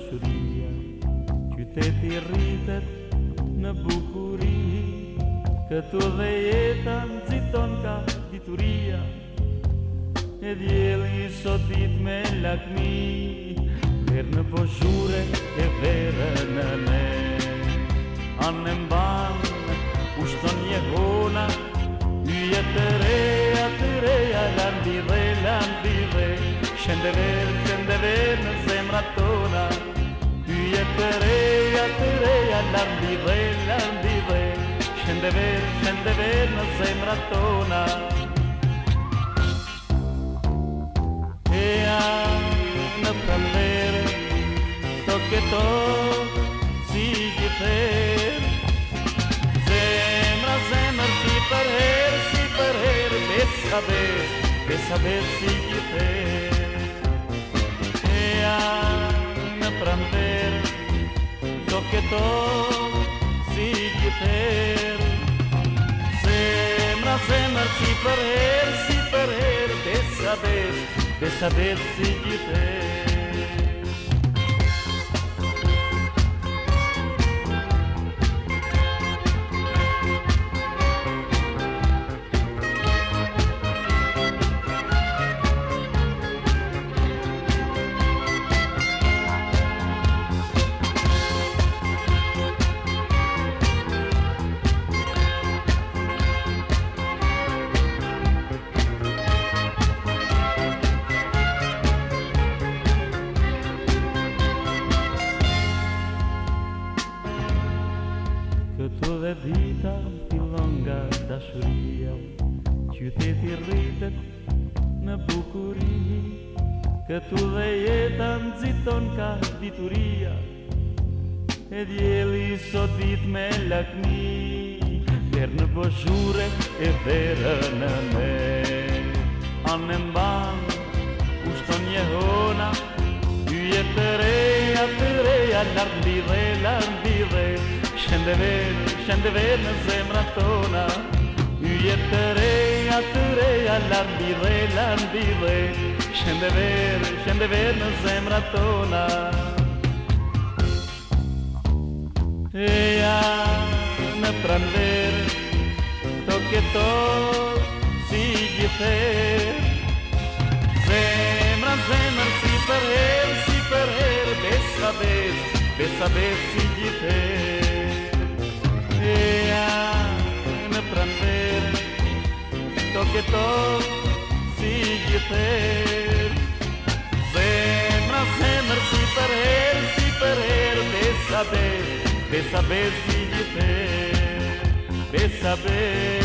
dashuria Qyteti rritet në bukuri Këtu dhe jetë në citon ka dituria E djeli sotit me lakmi Verë në poshure e verë në ne Anë në mba sen de no sembra e a prender to to si sembra si per her si per saber saber si gifer e a prender to che zazemër si për herë, si për herë, besabes, besabes si gjithë Ndodhën nga dashuria Qyteti rritet në bukuri Këtu dhe jetë anë ziton ka dituria E djeli so dit me lakmi Ferë në bëshure e ferë në me Anë në mbanë ushton hona Yë jetë të reja, të reja, lartë li dhe lartë Scende vene, scende vene, sembra tona Uietterei, atterei, all'ambire, l'ambire Scende vene, scende vene, sembra tona Eia, ne pranver Tocchetto, si ghifer er. Sembra, sembra, si per her, si per her Bessa, bessa, bessa, bessi ghifer to sigue ter Sembra, sembra, se si se perder De saber, de saber sigue ter De saber